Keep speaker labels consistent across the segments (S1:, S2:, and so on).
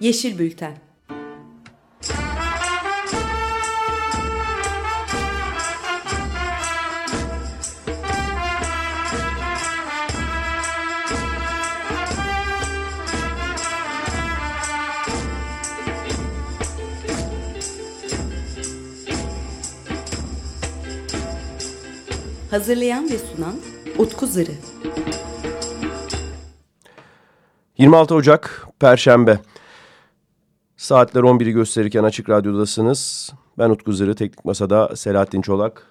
S1: Yeşil Bülten Hazırlayan ve sunan Utku Zırı.
S2: 26 Ocak Perşembe. Saatler 11'i gösterirken Açık Radyo'dasınız. Ben Utku Zırı, Teknik Masa'da Selahattin Çolak.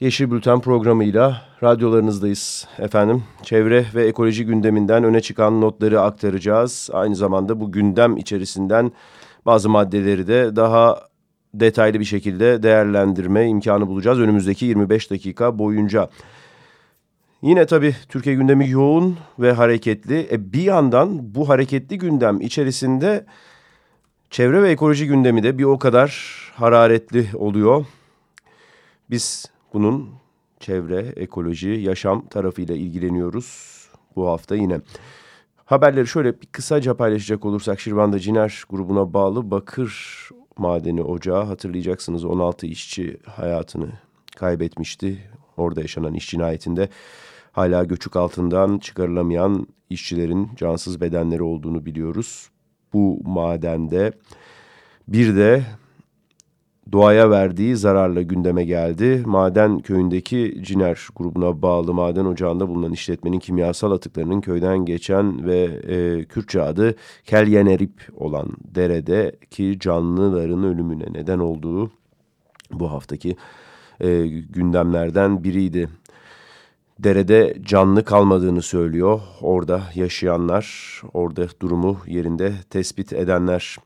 S2: Yeşil Bülten programıyla radyolarınızdayız efendim. Çevre ve ekoloji gündeminden öne çıkan notları aktaracağız. Aynı zamanda bu gündem içerisinden bazı maddeleri de daha detaylı bir şekilde değerlendirme imkanı bulacağız önümüzdeki 25 dakika boyunca. Yine tabii Türkiye gündemi yoğun ve hareketli. E bir yandan bu hareketli gündem içerisinde çevre ve ekoloji gündemi de bir o kadar hararetli oluyor. Biz bunun çevre, ekoloji, yaşam tarafıyla ilgileniyoruz bu hafta yine. Haberleri şöyle bir kısaca paylaşacak olursak Şirvan'da Ciner grubuna bağlı Bakır Madeni Ocağı hatırlayacaksınız 16 işçi hayatını kaybetmişti. Orada yaşanan iş cinayetinde hala göçük altından çıkarılamayan işçilerin cansız bedenleri olduğunu biliyoruz. Bu madende bir de doğaya verdiği zararla gündeme geldi. Maden köyündeki Ciner grubuna bağlı maden ocağında bulunan işletmenin kimyasal atıklarının köyden geçen ve e, Kürtçe adı Kelyenerip olan deredeki canlıların ölümüne neden olduğu bu haftaki e, gündemlerden biriydi. Derede canlı kalmadığını söylüyor orada yaşayanlar, orada durumu yerinde tespit edenler.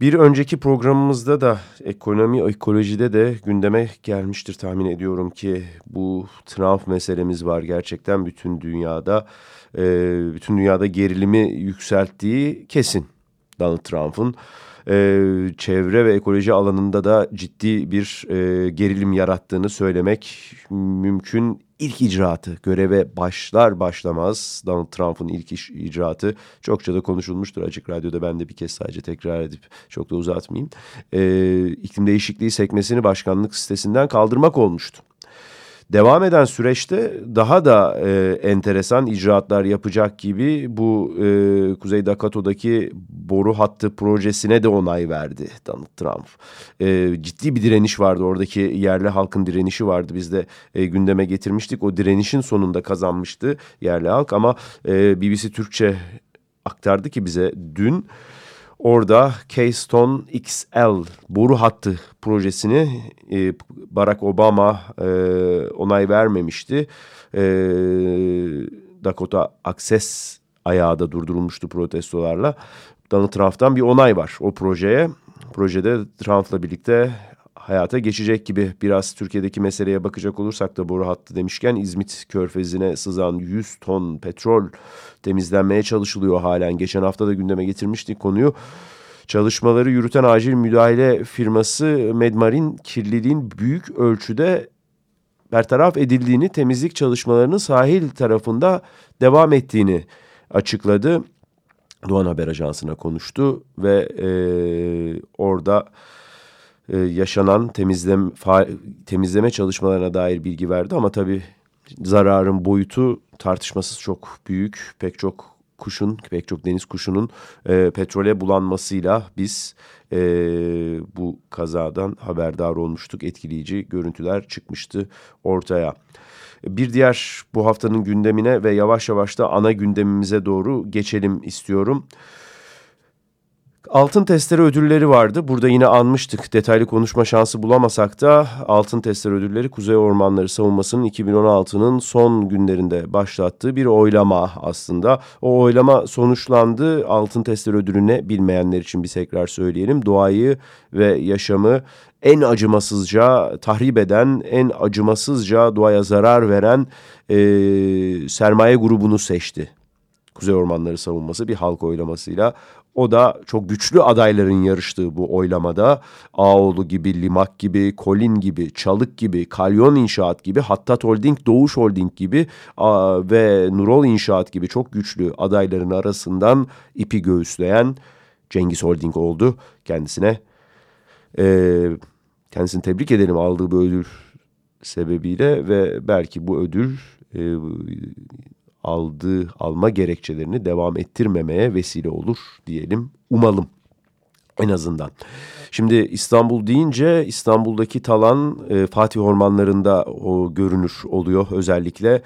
S2: Bir önceki programımızda da ekonomi, ekolojide de gündeme gelmiştir tahmin ediyorum ki bu Trump meselemiz var gerçekten bütün dünyada, e, bütün dünyada gerilimi yükselttiği kesin Donald Trump'ın. E, çevre ve ekoloji alanında da ciddi bir e, gerilim yarattığını söylemek mümkün. İlk icraatı göreve başlar başlamaz Donald Trump'ın ilk iş, icraatı. Çokça da konuşulmuştur açık radyoda. Ben de bir kez sadece tekrar edip çok da uzatmayayım. Ee, iklim değişikliği sekmesini başkanlık sitesinden kaldırmak olmuştu devam eden süreçte daha da e, enteresan icraatlar yapacak gibi bu e, Kuzey Dakota'daki boru hattı projesine de onay verdi Donald Trump. E, ciddi bir direniş vardı oradaki yerli halkın direnişi vardı biz de e, gündeme getirmiştik. O direnişin sonunda kazanmıştı yerli halk ama e, BBC Türkçe aktardı ki bize dün... Orada Keystone XL boru hattı projesini e, Barack Obama e, onay vermemişti. E, Dakota Access ayağı da durdurulmuştu protestolarla. Donald Trump'tan bir onay var o projeye. Projede Trump'la birlikte hayata geçecek gibi biraz Türkiye'deki meseleye bakacak olursak da boru hattı demişken İzmit körfezine sızan 100 ton petrol temizlenmeye çalışılıyor halen. Geçen hafta da gündeme getirmiştik konuyu. Çalışmaları yürüten acil müdahale firması Medmarin kirliliğin büyük ölçüde bertaraf edildiğini, temizlik çalışmalarının sahil tarafında devam ettiğini açıkladı. Doğan Haber Ajansı'na konuştu ve e, orada e, yaşanan temizleme, temizleme çalışmalarına dair bilgi verdi. Ama tabii zararın boyutu tartışmasız çok büyük. Pek çok kuşun, pek çok deniz kuşunun e, petrole bulanmasıyla biz e, bu kazadan haberdar olmuştuk. Etkileyici görüntüler çıkmıştı ortaya. Bir diğer bu haftanın gündemine ve yavaş yavaş da ana gündemimize doğru geçelim istiyorum. Altın Testere ödülleri vardı. Burada yine anmıştık. Detaylı konuşma şansı bulamasak da Altın Testere ödülleri Kuzey Ormanları Savunması'nın 2016'nın son günlerinde başlattığı bir oylama aslında. O oylama sonuçlandı. Altın Testere ödülüne bilmeyenler için bir tekrar söyleyelim. Doğayı ve yaşamı en acımasızca tahrip eden, en acımasızca doğaya zarar veren e, sermaye grubunu seçti. Kuzey Ormanları Savunması bir halk oylamasıyla o da çok güçlü adayların yarıştığı bu oylamada Ağoğlu gibi, Limak gibi, Kolin gibi, Çalık gibi, Kalyon İnşaat gibi, Hattat Holding, Doğuş Holding gibi ve Nurol İnşaat gibi çok güçlü adayların arasından ipi göğüsleyen Cengiz Holding oldu. Kendisine e, kendisini tebrik edelim aldığı bu ödül sebebiyle ve belki bu ödül e, aldığı alma gerekçelerini devam ettirmemeye vesile olur diyelim umalım en azından. Şimdi İstanbul deyince İstanbul'daki talan e, Fatih ormanlarında o görünür oluyor özellikle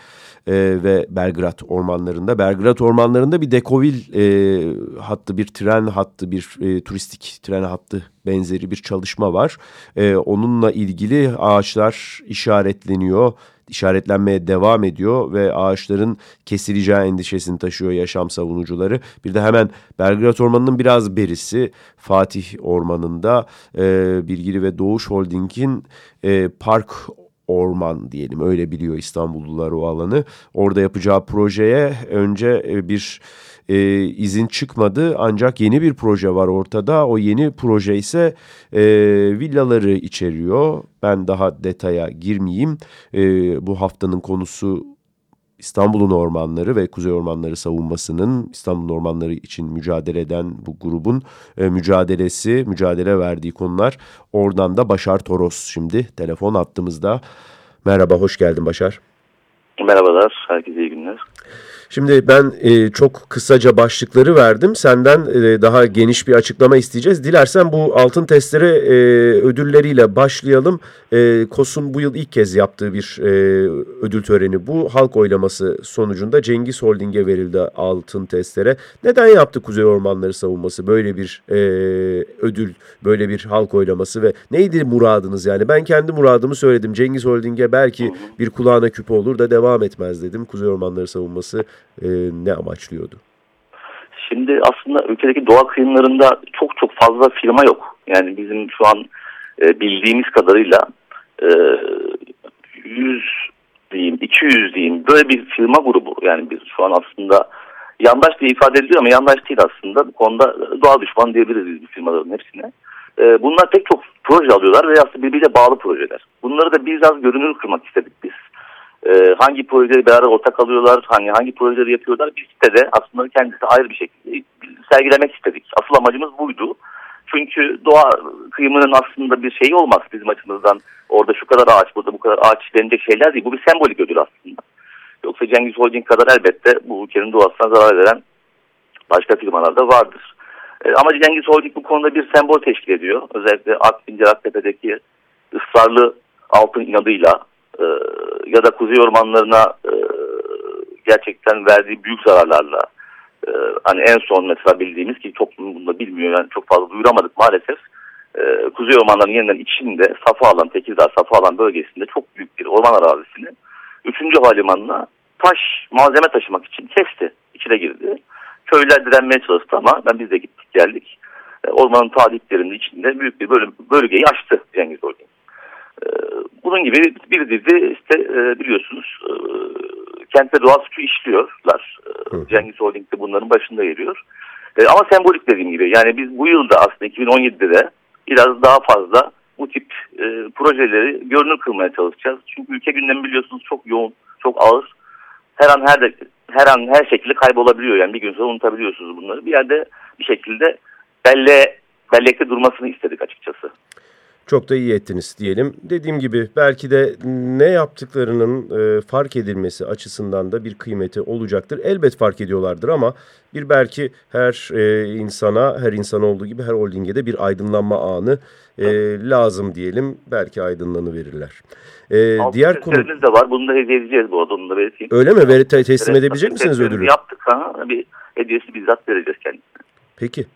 S2: e, ve Belgrad ormanlarında. Belgrad ormanlarında bir Dekovil e, hattı bir tren hattı bir e, turistik tren hattı benzeri bir çalışma var. E, onunla ilgili ağaçlar işaretleniyor işaretlenmeye devam ediyor ve ağaçların kesileceği endişesini taşıyor yaşam savunucuları. Bir de hemen Belgrad Ormanı'nın biraz berisi Fatih Ormanı'nda e, Bilgili ve Doğuş Holding'in e, park orman diyelim öyle biliyor İstanbullular o alanı. Orada yapacağı projeye önce e, bir e, izin çıkmadı ancak yeni bir proje var ortada. O yeni proje ise e, villaları içeriyor. Ben daha detaya girmeyeyim. E, bu haftanın konusu İstanbul'un ormanları ve Kuzey Ormanları savunmasının İstanbul ormanları için mücadele eden bu grubun e, mücadelesi, mücadele verdiği konular. Oradan da Başar Toros şimdi telefon attığımızda. Merhaba, hoş geldin Başar.
S3: Merhabalar, herkese iyi.
S2: Şimdi ben e, çok kısaca başlıkları verdim. Senden e, daha geniş bir açıklama isteyeceğiz. Dilersen bu altın testere e, ödülleriyle başlayalım. E, KOS'un bu yıl ilk kez yaptığı bir e, ödül töreni bu. Halk oylaması sonucunda Cengiz Holding'e verildi altın testere. Neden yaptı Kuzey Ormanları Savunması böyle bir e, ödül, böyle bir halk oylaması ve neydi muradınız yani? Ben kendi muradımı söyledim. Cengiz Holding'e belki bir kulağına küpe olur da devam etmez dedim. Kuzey Ormanları Savunması e, ne amaçlıyordu?
S3: Şimdi aslında ülkedeki doğa kıyımlarında çok çok fazla firma yok. Yani bizim şu an e, bildiğimiz kadarıyla e, 100 diyeyim, 200 diyeyim böyle bir firma grubu. Yani biz şu an aslında yandaş diye ifade ediliyor ama yandaş değil aslında. Bu konuda doğa düşman diyebiliriz biz bu firmaların hepsine. E, bunlar pek çok proje alıyorlar ve aslında birbiriyle bağlı projeler. Bunları da biraz görünür kırmak istedik biz hangi projeleri beraber ortak alıyorlar, hani hangi projeleri yapıyorlar bir sitede aslında kendisi ayrı bir şekilde sergilemek istedik. Asıl amacımız buydu. Çünkü doğa kıyımının aslında bir şeyi olmaz bizim açımızdan. Orada şu kadar ağaç, burada bu kadar ağaç denecek şeyler değil. Bu bir sembolik ödül aslında. Yoksa Cengiz Holding kadar elbette bu ülkenin doğasına zarar veren başka firmalar da vardır. E, ama Cengiz Holding bu konuda bir sembol teşkil ediyor. Özellikle Akbincir Aktepe'deki ısrarlı altın inadıyla e, ya da kuzey ormanlarına e, gerçekten verdiği büyük zararlarla e, hani en son mesela bildiğimiz ki toplum bunu da bilmiyor yani çok fazla duyuramadık maalesef e, kuzey ormanlarının yeniden içinde Safa alan Tekirdağ Safa alan bölgesinde çok büyük bir orman arazisini 3. havalimanına taş malzeme taşımak için kesti içine girdi köyler direnmeye çalıştı ama ben biz de gittik geldik e, ormanın taliplerinin içinde büyük bir bölüm, bölgeyi açtı Cengiz Holding. Ee, bunun gibi bir dizi işte e, biliyorsunuz e, kentte doğa suçu işliyorlar. E, Cengiz Holding de bunların başında geliyor. Ama sembolik dediğim gibi yani biz bu yılda aslında 2017'de de biraz daha fazla bu tip projeleri görünür kılmaya çalışacağız. Çünkü ülke gündemi biliyorsunuz çok yoğun, çok ağır. Her an her de, her an her şekilde kaybolabiliyor yani bir gün sonra unutabiliyorsunuz bunları. Bir yerde bir şekilde belle, bellekte durmasını istedik açıkçası.
S2: Çok da iyi ettiniz diyelim. Dediğim gibi belki de ne yaptıklarının e, fark edilmesi açısından da bir kıymeti olacaktır. Elbet fark ediyorlardır ama bir belki her e, insana, her insan olduğu gibi her holdinge de bir aydınlanma anı e, lazım diyelim. Belki aydınlanı verirler.
S3: E, diğer konu de var. Bunu da hediye edeceğiz bu arada. Onu da belirteyim.
S2: Öyle mi? Ver, teslim evet, edebilecek misiniz ödülü?
S3: Yaptık ha. Bir hediyesi bizzat vereceğiz kendisine.
S2: Peki.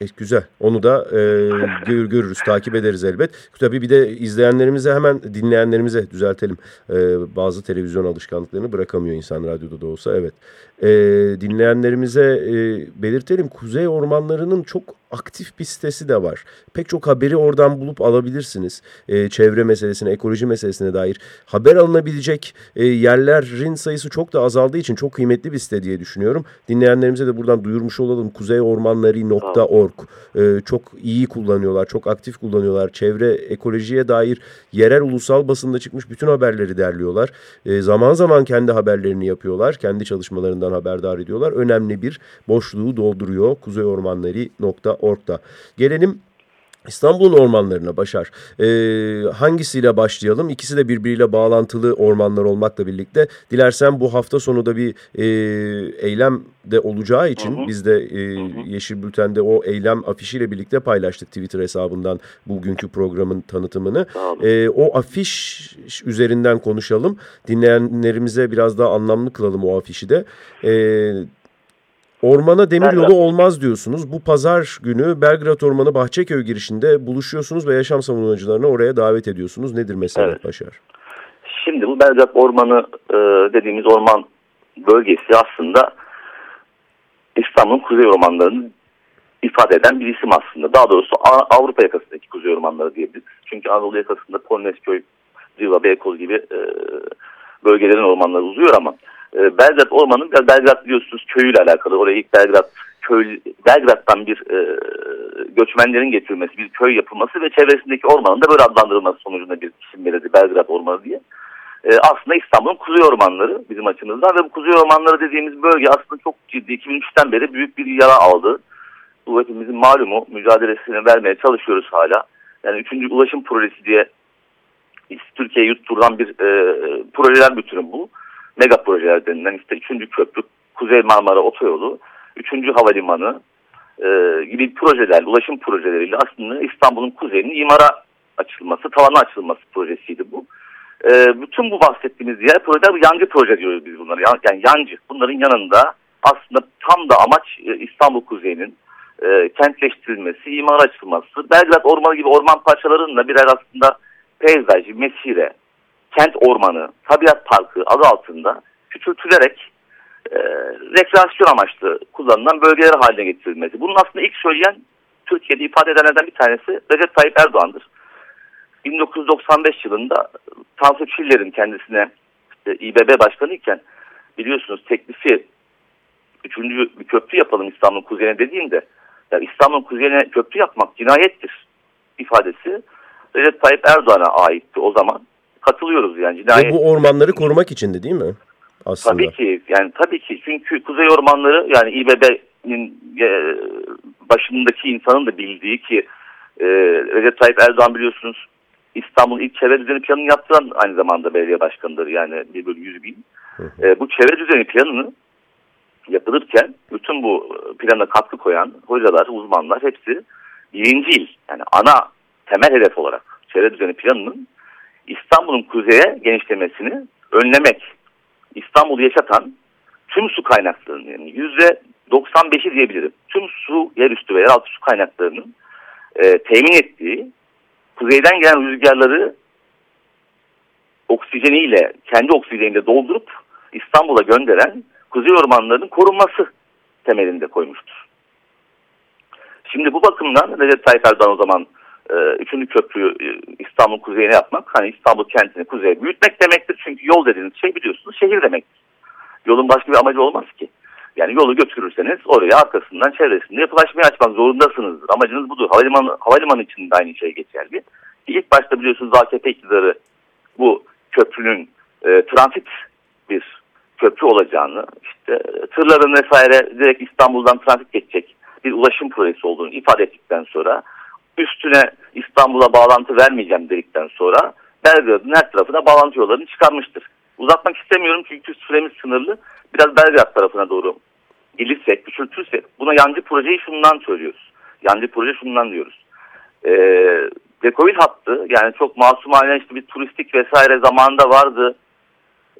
S2: E, güzel. Onu da e, gör, görürüz, takip ederiz elbet. Tabii bir de izleyenlerimize hemen dinleyenlerimize düzeltelim. E, bazı televizyon alışkanlıklarını bırakamıyor insan radyoda da olsa. Evet. E, dinleyenlerimize e, belirtelim. Kuzey ormanlarının çok aktif bir sitesi de var. Pek çok haberi oradan bulup alabilirsiniz. E, çevre meselesine, ekoloji meselesine dair haber alınabilecek e, yerlerin sayısı çok da azaldığı için çok kıymetli bir site diye düşünüyorum. Dinleyenlerimize de buradan duyurmuş olalım. kuzeyormanları.org e, çok iyi kullanıyorlar, çok aktif kullanıyorlar. Çevre, ekolojiye dair yerel ulusal basında çıkmış bütün haberleri derliyorlar. E, zaman zaman kendi haberlerini yapıyorlar. Kendi çalışmalarından haberdar ediyorlar. Önemli bir boşluğu dolduruyor kuzeyormanları.org'da. Gelelim İstanbul'un ormanlarına Başar. Ee, hangisiyle başlayalım? İkisi de birbiriyle bağlantılı ormanlar olmakla birlikte. Dilersen bu hafta sonu da bir e, eylem de olacağı için hı hı. biz de e, Yeşil Bülten'de o eylem afişiyle birlikte paylaştık Twitter hesabından bugünkü programın tanıtımını. E, o afiş üzerinden konuşalım. Dinleyenlerimize biraz daha anlamlı kılalım o afişi de. E, Ormana demir yolu olmaz diyorsunuz. Bu pazar günü Belgrad Ormanı Bahçeköy girişinde buluşuyorsunuz ve yaşam savunucularını oraya davet ediyorsunuz. Nedir mesele evet. Başar?
S3: Şimdi bu Belgrad Ormanı e, dediğimiz orman bölgesi aslında İstanbul'un kuzey ormanlarını ifade eden bir isim aslında. Daha doğrusu Avrupa yakasındaki kuzey ormanları diyebiliriz. Çünkü Anadolu yakasında Polonezköy, Ziva, Beykoz gibi e, bölgelerin ormanları uzuyor ama e, Belgrad Ormanı Belgrad biliyorsunuz köyüyle alakalı. Oraya ilk Belgrad köy Belgrad'dan bir e, göçmenlerin getirilmesi, bir köy yapılması ve çevresindeki ormanın da böyle adlandırılması sonucunda bir isim verildi Belgrad Ormanı diye. E, aslında İstanbul'un kuzey ormanları bizim açımızdan ve bu kuzey ormanları dediğimiz bölge aslında çok ciddi 2003'ten beri büyük bir yara aldı. Bu hepimizin malumu mücadelesini vermeye çalışıyoruz hala. Yani 3. ulaşım projesi diye Türkiye'ye yutturulan bir e, projeler bütünü bu mega projeler denilen işte 3. köprü, Kuzey Marmara Otoyolu, 3. Havalimanı e, gibi projeler, ulaşım projeleriyle aslında İstanbul'un kuzeyinin imara açılması, tavana açılması projesiydi bu. E, bütün bu bahsettiğimiz diğer projeler yancı proje diyoruz biz bunlara. Yani yancı. Bunların yanında aslında tam da amaç e, İstanbul kuzeyinin e, kentleştirilmesi, imara açılması. Belgrad Ormanı gibi orman parçalarının da birer aslında peyzajı, mesire, kent ormanı, tabiat parkı adı altında küçültülerek e, rekreasyon amaçlı kullanılan bölgeler haline getirilmesi. Bunun aslında ilk söyleyen Türkiye'de ifade edenlerden bir tanesi Recep Tayyip Erdoğan'dır. 1995 yılında Tansu Çiller'in kendisine işte İBB başkanı iken biliyorsunuz teklifi üçüncü bir köprü yapalım İstanbul'un kuzeyine dediğinde yani İstanbul'un kuzeyine köprü yapmak cinayettir ifadesi Recep Tayyip Erdoğan'a aitti o zaman katılıyoruz yani. Cinayet...
S2: Ve bu ormanları korumak içindi değil mi? Aslında.
S3: Tabii ki yani tabii ki çünkü kuzey ormanları yani İBB'nin e, başındaki insanın da bildiği ki e, Recep Tayyip Erdoğan biliyorsunuz İstanbul ilk çevre düzeni planını yaptıran aynı zamanda belediye başkanıdır yani 1 bölü 100 bin. E, bu çevre düzeni planını yapılırken bütün bu plana katkı koyan hocalar, uzmanlar hepsi birinci il yani ana temel hedef olarak çevre düzeni planının İstanbul'un kuzeye genişlemesini önlemek, İstanbul'u yaşatan tüm su kaynaklarının yani yüzde 95'i diyebilirim. Tüm su, yerüstü ve yeraltı su kaynaklarının e, temin ettiği kuzeyden gelen rüzgarları oksijeniyle, kendi oksijeniyle doldurup İstanbul'a gönderen kuzey ormanlarının korunması temelinde koymuştur. Şimdi bu bakımdan Recep Tayyip Erdoğan o zaman üçüncü köprüyü e, İstanbul kuzeyine yapmak, hani İstanbul kentini kuzeye büyütmek demektir. Çünkü yol dediğiniz şey biliyorsunuz şehir demektir. Yolun başka bir amacı olmaz ki. Yani yolu götürürseniz oraya arkasından çevresinde yapılaşmayı açmak zorundasınızdır. Amacınız budur. Havalimanı, havalimanı için de aynı şey geçerli. İlk başta biliyorsunuz AKP iktidarı bu köprünün e, transit bir köprü olacağını, işte tırların vesaire direkt İstanbul'dan transit geçecek bir ulaşım projesi olduğunu ifade ettikten sonra üstüne İstanbul'a bağlantı vermeyeceğim dedikten sonra Belgrad'ın her tarafına bağlantı yollarını çıkarmıştır. Uzatmak istemiyorum çünkü süremiz sınırlı. Biraz Belgrad tarafına doğru gelirsek, küçültürsek buna yancı projeyi şundan söylüyoruz. Yancı proje şundan diyoruz. Ee, Dekoil hattı yani çok masumane işte bir turistik vesaire zamanında vardı.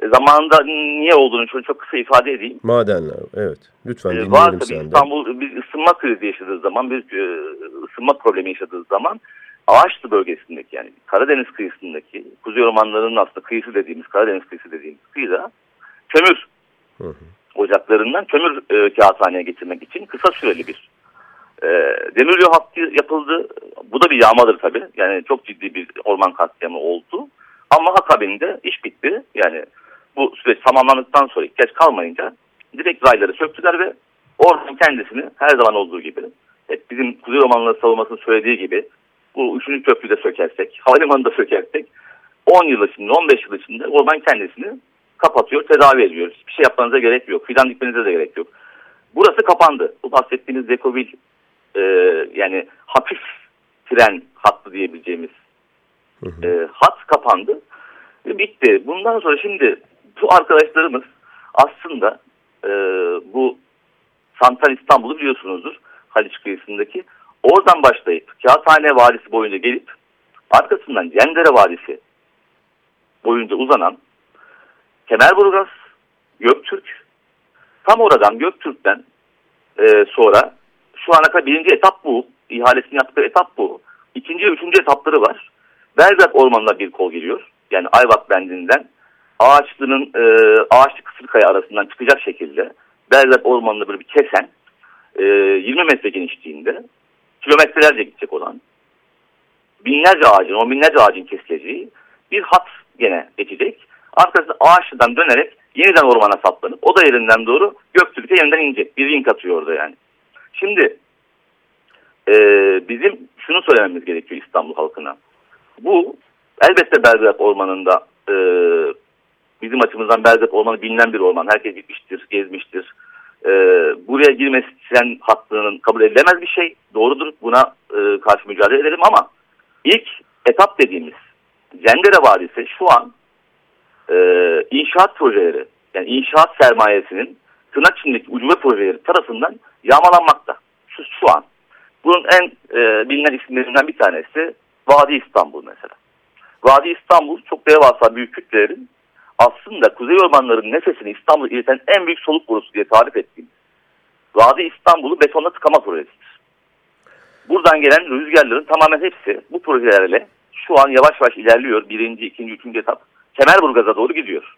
S3: E, zamanında niye olduğunu şöyle çok kısa ifade edeyim.
S2: Madenler evet lütfen dinleyelim
S3: e, Var tabii İstanbul bir ısınma krizi yaşadığı zaman bir e, ısınma problemi yaşadığı zaman Ağaçlı bölgesindeki yani Karadeniz kıyısındaki kuzey ormanlarının aslında kıyısı dediğimiz Karadeniz kıyısı dediğimiz kıyıda kömür hı hı. ocaklarından kömür e, kağıthaneye getirmek için kısa süreli bir E, demiryolu hattı yapıldı. Bu da bir yağmadır tabii. Yani çok ciddi bir orman katliamı oldu. Ama akabinde iş bitti. Yani bu süreç tamamlandıktan sonra ihtiyaç kalmayınca direkt rayları söktüler ve oradan kendisini her zaman olduğu gibi hep bizim Kuzey Ormanları savunmasının söylediği gibi bu üçüncü köprüyü de sökersek, havalimanını da sökersek 10 yıl içinde, 15 yıl içinde orman kendisini kapatıyor, tedavi ediyor. Hiçbir şey yapmanıza gerek yok. Fidan dikmenize de gerek yok. Burası kapandı. Bu bahsettiğiniz Dekovil e, yani hafif tren hattı diyebileceğimiz e, hat kapandı. Ve bitti. Bundan sonra şimdi bu arkadaşlarımız aslında e, bu Santral İstanbul'u biliyorsunuzdur. Haliç kıyısındaki. Oradan başlayıp Kağıthane Vadisi boyunca gelip arkasından Cendere Vadisi boyunca uzanan Kemerburgaz, Göktürk, tam oradan Göktürk'ten e, sonra şu ana kadar birinci etap bu. İhalesini yaptığı etap bu. İkinci ve üçüncü etapları var. Belgrad Ormanı'na bir kol geliyor. Yani Ayvak bendinden Ağaçlı'nın e, Ağaçlı Kısırkaya arasından çıkacak şekilde Belgrad Ormanı'nı böyle bir kesen e, 20 metre genişliğinde kilometrelerce gidecek olan binlerce ağacın, on binlerce ağacın kesileceği bir hat gene geçecek. Arkasında Ağaçlı'dan dönerek yeniden ormana saplanıp o da yerinden doğru Göktürk'e yeniden inecek. Bir ring atıyor orada yani. Şimdi e, bizim şunu söylememiz gerekiyor İstanbul halkına. Bu elbette Belgrad Ormanı'nda e, bizim açımızdan Belgrad Ormanı bilinen bir orman. Herkes gitmiştir, gezmiştir. E, buraya girmesi tren hattının kabul edilemez bir şey. Doğrudur. Buna e, karşı mücadele edelim ama ilk etap dediğimiz Cendere Vadisi şu an e, inşaat projeleri yani inşaat sermayesinin tırnak içindeki ucube projeleri tarafından yağmalanmakta. Şu, şu an. Bunun en e, bilinen isimlerinden bir tanesi Vadi İstanbul mesela. Vadi İstanbul çok devasa büyük kütlelerin aslında Kuzey Ormanları'nın nefesini İstanbul'a ileten en büyük soluk borusu diye tarif ettiğimiz Vadi İstanbul'u betonla tıkama projesidir. Buradan gelen rüzgarların tamamen hepsi bu projelerle şu an yavaş yavaş ilerliyor. Birinci, ikinci, üçüncü etap Kemerburgaz'a doğru gidiyor.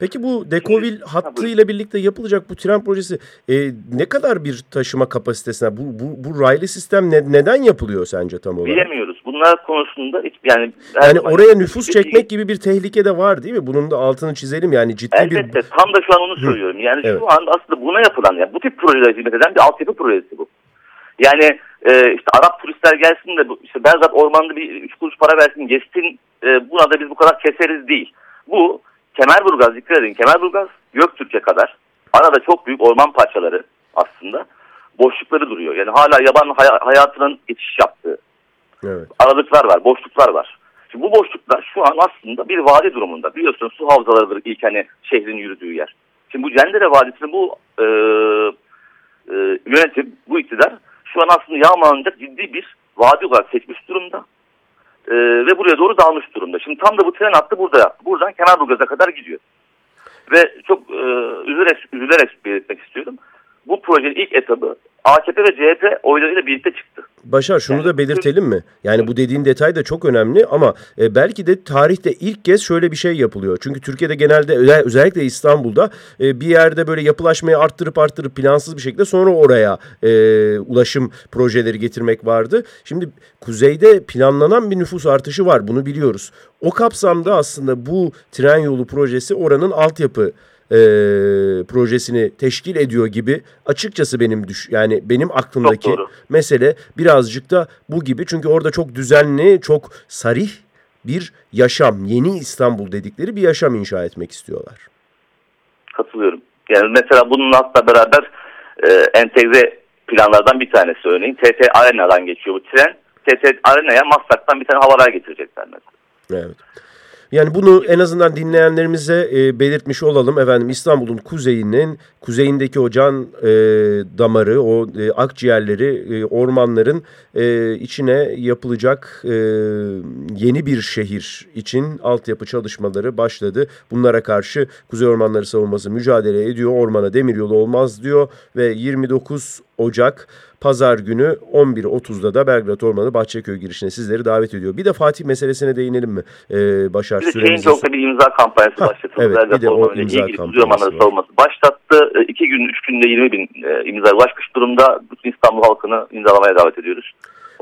S2: Peki bu Dekovil hattıyla birlikte yapılacak bu tren projesi e, ne kadar bir taşıma kapasitesine bu, bu, bu raylı sistem ne, neden yapılıyor sence tam olarak?
S3: Bilemiyoruz. Bunlar konusunda hiç yani
S2: yani oraya nüfus bir, çekmek gibi bir tehlike de var değil mi? Bunun da altını çizelim yani ciddi
S3: elbette,
S2: bir...
S3: tam da şu an onu söylüyorum. Yani evet. şu anda aslında buna yapılan yani bu tip projelere hizmet eden bir altyapı projesi bu. Yani e, işte Arap turistler gelsin de işte Belgrad Ormanı'nda bir üç kuruş para versin geçsin e, buna da biz bu kadar keseriz değil. Bu Kemerburgaz dikkat edin Kemerburgaz Göktürk'e kadar arada çok büyük orman parçaları aslında boşlukları duruyor. Yani hala yaban hay hayatının geçiş yaptığı evet. aralıklar var, boşluklar var. Şimdi bu boşluklar şu an aslında bir vadi durumunda. Biliyorsunuz su havzalarıdır ilk hani şehrin yürüdüğü yer. Şimdi bu Cendere Vadisi'ni bu e, e, yönetim, bu iktidar şu an aslında yağmalanacak ciddi bir vadi olarak seçmiş durumda. Ee, ve buraya doğru dağılmış durumda. Şimdi tam da bu tren hattı burada. Buradan Kemerburgaz'a kadar gidiyor. Ve çok e, üzülerek, üzülerek belirtmek istiyorum. Bu projenin ilk etabı AKP ve CHP oylarıyla birlikte çıktı.
S2: Başar şunu yani, da belirtelim mi? Yani bu dediğin detay da çok önemli ama e, belki de tarihte ilk kez şöyle bir şey yapılıyor. Çünkü Türkiye'de genelde özellikle İstanbul'da e, bir yerde böyle yapılaşmayı arttırıp arttırıp plansız bir şekilde sonra oraya e, ulaşım projeleri getirmek vardı. Şimdi kuzeyde planlanan bir nüfus artışı var bunu biliyoruz. O kapsamda aslında bu tren yolu projesi oranın altyapı e, projesini teşkil ediyor gibi açıkçası benim düş yani benim aklımdaki mesele birazcık da bu gibi çünkü orada çok düzenli çok sarih bir yaşam yeni İstanbul dedikleri bir yaşam inşa etmek istiyorlar.
S3: Katılıyorum. Yani mesela bunun hatta beraber e, entegre planlardan bir tanesi örneğin TT Arena'dan geçiyor bu tren. TT Arena'ya Maslak'tan bir tane havalar getirecekler mesela.
S2: Evet. Yani bunu en azından dinleyenlerimize e, belirtmiş olalım. Efendim İstanbul'un kuzeyinin, kuzeyindeki o can e, damarı, o e, akciğerleri, e, ormanların e, içine yapılacak e, yeni bir şehir için altyapı çalışmaları başladı. Bunlara karşı Kuzey Ormanları Savunması mücadele ediyor. Ormana demir yolu olmaz diyor ve 29 Ocak Pazar günü 11.30'da da Belgrad Ormanı Bahçeköy girişine sizleri davet ediyor. Bir de Fatih meselesine değinelim mi? Ee, Başar süremizi...
S3: Şeyin çok bir imza kampanyası
S2: Ha,
S3: başlatıldı.
S2: evet,
S3: Belgrad
S2: bir de o imza kampanyası
S3: savunması başlattı. E, iki gün, üç günde 20 bin e, imza ulaşmış durumda. Bütün İstanbul halkını imzalamaya davet ediyoruz.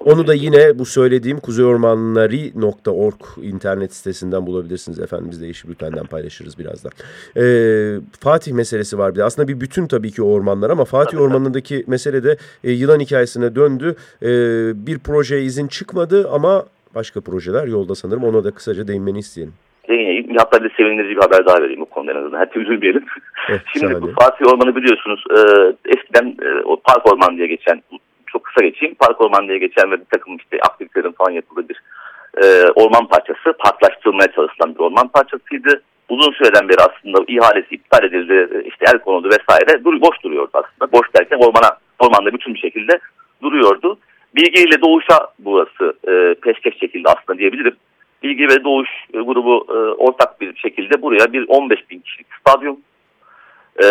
S2: Onu da yine bu söylediğim kuzeyormanları.org internet sitesinden bulabilirsiniz efendim. Biz de Yeşil Bülten'den paylaşırız birazdan. Ee, Fatih meselesi var bir de. Aslında bir bütün tabii ki ormanlar ama Fatih Ormanı'ndaki mesele de e, yılan hikayesine döndü. E, bir projeye izin çıkmadı ama başka projeler yolda sanırım. Ona da kısaca değinmeni isteyelim.
S3: Değineyim. Hatta bir sevindirici bir haber daha vereyim bu konuda en azından. Hatta üzülmeyelim.
S2: Evet,
S3: Şimdi
S2: şahane.
S3: bu Fatih Ormanı biliyorsunuz e, eskiden e, o park orman diye geçen çok kısa geçeyim. Park orman geçen ve bir takım işte aktivitelerin falan yapıldığı bir e, orman parçası. Parklaştırılmaya çalışılan bir orman parçasıydı. Uzun süreden beri aslında ihalesi iptal edildi. işte el konuldu vesaire. Dur, boş duruyordu aslında. Boş derken ormana, ormanda bütün bir şekilde duruyordu. Bilgi ile Doğuş'a burası e, peşkeş şekilde aslında diyebilirim. Bilgi ve Doğuş e, grubu e, ortak bir şekilde buraya bir 15 bin kişilik stadyum e,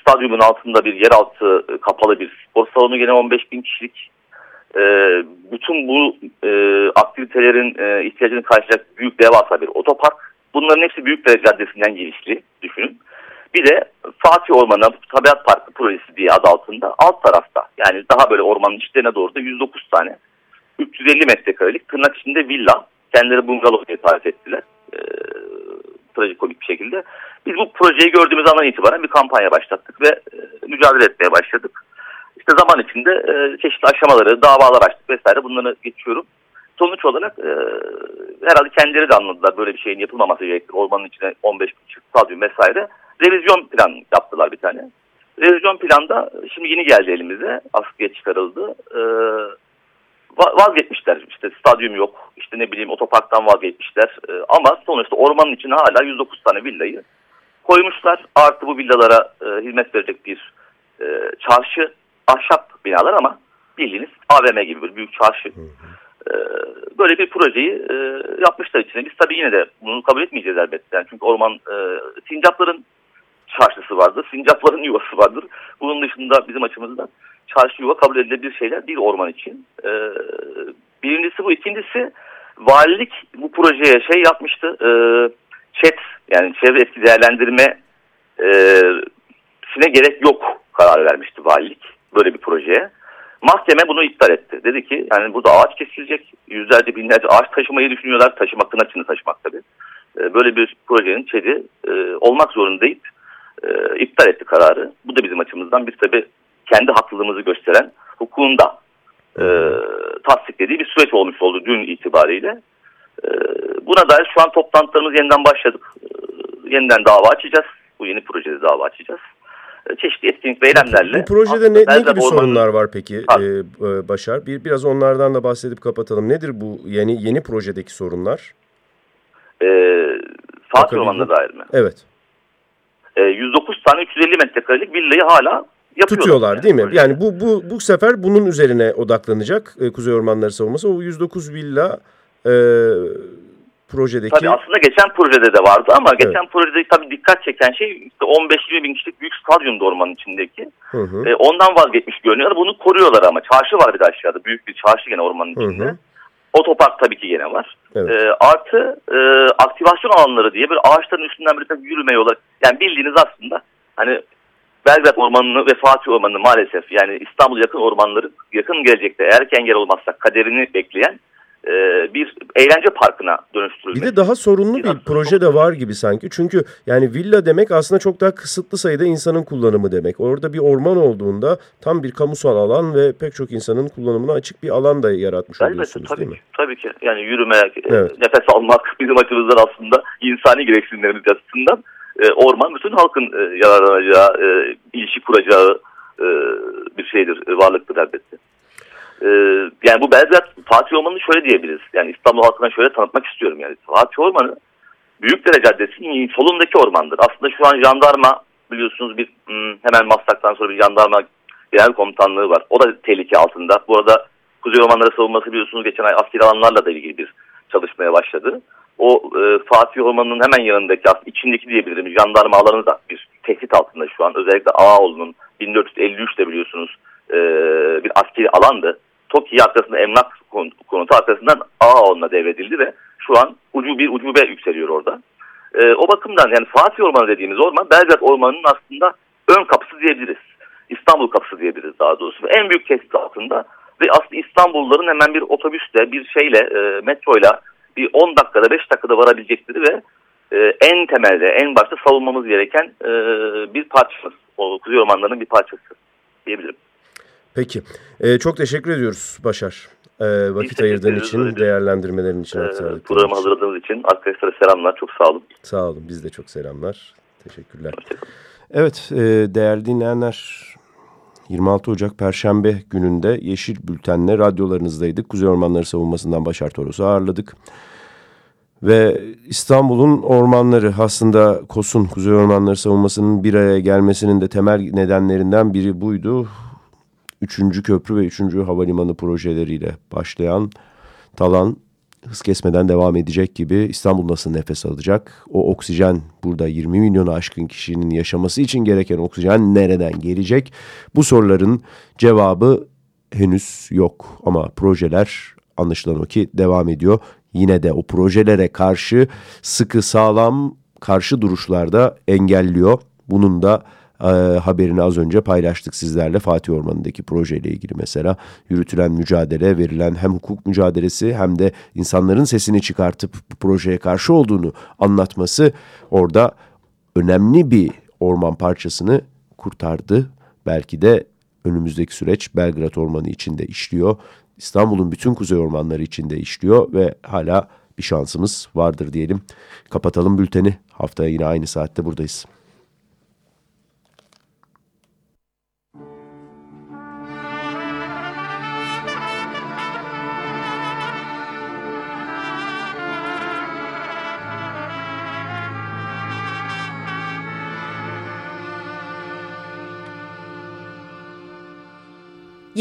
S3: stadyumun altında bir yeraltı e, kapalı bir spor salonu gene 15 bin kişilik. E, bütün bu e, aktivitelerin e, ihtiyacını karşılayacak büyük devasa bir otopark. Bunların hepsi Büyükdere Caddesi'nden girişli düşünün. Bir de Fatih Ormanı Tabiat Parkı projesi diye adı altında alt tarafta yani daha böyle ormanın içlerine doğru da 109 tane 350 metrekarelik tırnak içinde villa kendileri bungalov diye tarif ettiler. E, trajikomik bir şekilde. Biz bu projeyi gördüğümüz andan itibaren bir kampanya başlattık ve e, mücadele etmeye başladık. İşte zaman içinde e, çeşitli aşamaları, davalar açtık vesaire bunları geçiyorum. Sonuç olarak e, herhalde kendileri de anladılar böyle bir şeyin yapılmaması gerektiğini. Ormanın içine 15 bin çift stadyum vesaire. Revizyon plan yaptılar bir tane. Revizyon planda şimdi yeni geldi elimize. Askıya çıkarıldı. E, va- vazgeçmişler. İşte stadyum yok. İşte ne bileyim otoparktan vazgeçmişler. E, ama sonuçta ormanın içine hala 109 tane villayı koymuşlar. Artı bu villalara e, hizmet verecek bir e, çarşı. Ahşap binalar ama bildiğiniz AVM gibi bir büyük çarşı. E, böyle bir projeyi e, yapmışlar içine. Biz tabii yine de bunu kabul etmeyeceğiz elbette. Yani çünkü orman e, sincapların çarşısı vardır. Sincapların yuvası vardır. Bunun dışında bizim açımızdan çarşı yuva kabul edilebilir şeyler değil orman için. E, birincisi bu. ikincisi valilik bu projeye şey yapmıştı. E, chat yani çevre etki değerlendirme e, sine gerek yok karar vermişti valilik böyle bir projeye. Mahkeme bunu iptal etti. Dedi ki yani burada ağaç kesilecek. Yüzlerce binlerce ağaç taşımayı düşünüyorlar. Taşımak tırnak taşımak tabii. E, böyle bir projenin ÇED'i e, olmak zorundayım. E, iptal etti kararı. Bu da bizim açımızdan bir tabii kendi haklılığımızı gösteren hukukunda e, tasdiklediği bir süreç olmuş oldu dün itibariyle. E, buna dair şu an toplantılarımız yeniden başladık. E, yeniden dava açacağız. Bu yeni projede dava açacağız. E, çeşitli etkinlik ve eylemlerle.
S2: Bu projede ne, ne gibi
S3: Ormanı'nın-
S2: sorunlar var peki
S3: Tabii.
S2: e, e, Başar? Bir Biraz onlardan da bahsedip kapatalım. Nedir bu yeni yeni projedeki sorunlar?
S3: E, Fatih. Ormanı'na dair mi?
S2: Evet.
S3: E, 109 tane 350 metrekarelik villayı hala yapıyorlar.
S2: Tutuyorlar değil mi?
S3: Böyle.
S2: Yani bu bu bu sefer bunun üzerine odaklanacak e, Kuzey Ormanları savunması. O 109 villa e, projedeki
S3: Tabii aslında geçen projede de vardı ama geçen projede tabii dikkat çeken şey işte 15-20 bin kişilik büyük stadyumdu ormanın içindeki.
S2: Hı hı.
S3: E, ondan vazgeçmiş görünüyorlar. Bunu koruyorlar ama. Çarşı var bir de aşağıda. Büyük bir çarşı gene ormanın
S2: Hı
S3: içinde.
S2: hı.
S3: Otopark tabii ki gene var.
S2: Evet.
S3: E, artı e, aktivasyon alanları diye bir ağaçların üstünden bir takım yürüme yolu. Yani bildiğiniz aslında hani Belgrad Ormanı'nı ve Fatih Ormanı'nı maalesef yani İstanbul yakın ormanları yakın gelecekte eğer ki engel olmazsak kaderini bekleyen e, bir eğlence parkına dönüştürülmek.
S2: Bir de daha sorunlu bir
S3: Biraz
S2: proje de var gibi sanki. Çünkü yani villa demek aslında çok daha kısıtlı sayıda insanın kullanımı demek. Orada bir orman olduğunda tam bir kamusal alan ve pek çok insanın kullanımına açık bir alan da yaratmış
S3: Elbette
S2: oluyorsunuz
S3: tabii
S2: değil mi?
S3: ki. Tabii ki. Yani yürümek, e,
S2: Evet.
S3: nefes almak bizim açımızdan aslında insani gereksinimlerimiz açısından e, orman bütün halkın e, yararlanacağı, e, ilişki kuracağı e, bir şeydir, e, varlıktır elbette. E, yani bu Belgrad Fatih Ormanı'nı şöyle diyebiliriz. Yani İstanbul halkına şöyle tanıtmak istiyorum. Yani Fatih Ormanı Büyükdere Caddesi'nin solundaki ormandır. Aslında şu an jandarma biliyorsunuz bir hmm, hemen Maslak'tan sonra bir jandarma genel komutanlığı var. O da tehlike altında. Bu arada Kuzey Ormanları savunması biliyorsunuz geçen ay askeri alanlarla da ilgili bir çalışmaya başladı. O e, Fatih Ormanı'nın hemen yanındaki aslında içindeki diyebilirim jandarma alanı da bir tehdit altında şu an. Özellikle Ağaoğlu'nun 1453'te biliyorsunuz e, alandı. TOKİ arkasında emlak konutu arkasından AAON'la devredildi ve şu an ucu bir ucube yükseliyor orada. E, o bakımdan yani Fatih Ormanı dediğimiz orman Belgrad Ormanı'nın aslında ön kapısı diyebiliriz. İstanbul kapısı diyebiliriz daha doğrusu. En büyük tehdit altında ve aslında İstanbulluların hemen bir otobüsle, bir şeyle, e, metroyla bir 10 dakikada, 5 dakikada varabilecekleri ve e, en temelde, en başta savunmamız gereken e, bir parçamız. O Kuzey Ormanları'nın bir parçası diyebilirim.
S2: Peki. E, çok teşekkür ediyoruz Başar. E, vakit ayırdığın için, değerlendirmelerin için.
S3: E, programı hazırladığınız için arkadaşlara selamlar. Çok sağ olun.
S2: Sağ olun. Biz de çok selamlar. Teşekkürler. Evet, e, değerli dinleyenler 26 Ocak Perşembe gününde Yeşil Bülten'le radyolarınızdaydık. Kuzey Ormanları Savunması'ndan Başar Toros'u ağırladık. Ve İstanbul'un ormanları aslında KOS'un Kuzey Ormanları Savunması'nın bir araya gelmesinin de temel nedenlerinden biri buydu. Üçüncü köprü ve üçüncü havalimanı projeleriyle başlayan Talan hız kesmeden devam edecek gibi İstanbul nasıl nefes alacak? O oksijen burada 20 milyonu aşkın kişinin yaşaması için gereken oksijen nereden gelecek? Bu soruların cevabı henüz yok ama projeler anlaşılan o ki devam ediyor. Yine de o projelere karşı sıkı sağlam karşı duruşlarda engelliyor. Bunun da haberini az önce paylaştık sizlerle Fatih Ormanı'ndaki projeyle ilgili mesela yürütülen mücadele verilen hem hukuk mücadelesi hem de insanların sesini çıkartıp bu projeye karşı olduğunu anlatması orada önemli bir orman parçasını kurtardı. Belki de önümüzdeki süreç Belgrad Ormanı içinde işliyor. İstanbul'un bütün kuzey ormanları içinde işliyor ve hala bir şansımız vardır diyelim. Kapatalım bülteni. Haftaya yine aynı saatte buradayız.